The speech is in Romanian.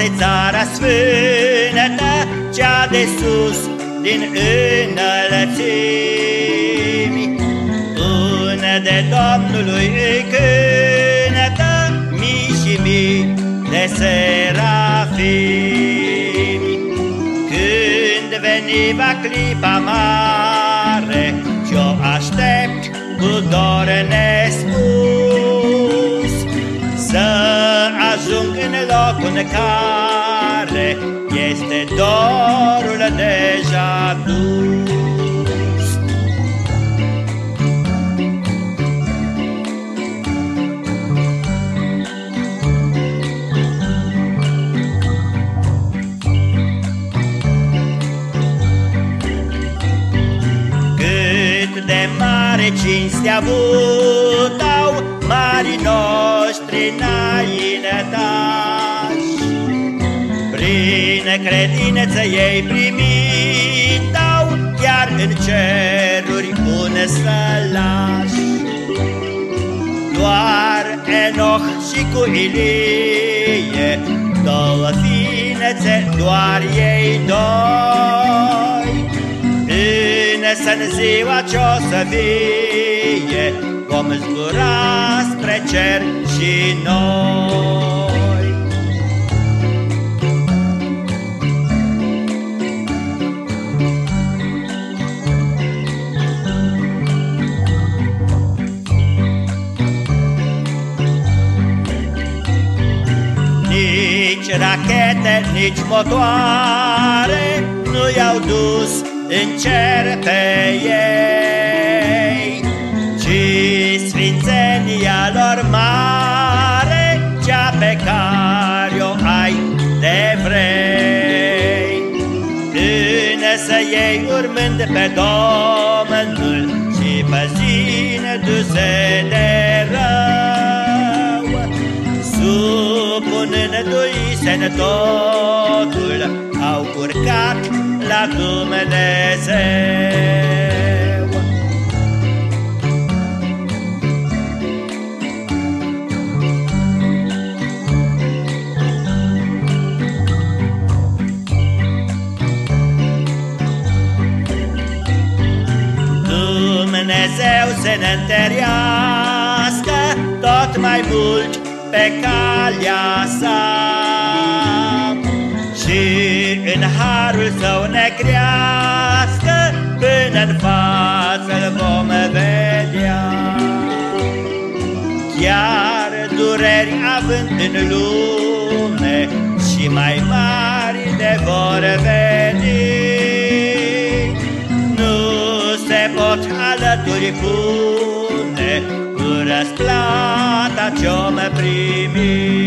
frumoasă țara sfântă, cea de sus din înălățimi. Unde Domnului îi cânătă mii și mii de serafimi. Când veni va clipa mare, ce-o aștept cu dor nespus, locul în care este dorul deja dus. Cât de mare cinste avutau marii noștri înaintași, prin credință ei primitau chiar în ceruri un sălaș. Doar Enoch și cu Ilie, două finețe, doar ei doi. Însă în ziua ce-o să vie, vom zbura spre cer și noi. Nici rachete, nici motoare nu i-au dus în cer pe ei, de vrei. Însă ei urmând pe Domnul și păzindu-se de rău, supunându-i se totul, au urcat la Dumnezeu. Dumnezeu să ne întărească tot mai mult pe calea sa și în harul său ne crească până în față îl vom vedea. Chiar dureri având în lume și mai mari de vor veni, se pot alături pune cu răsplata ce-om primi.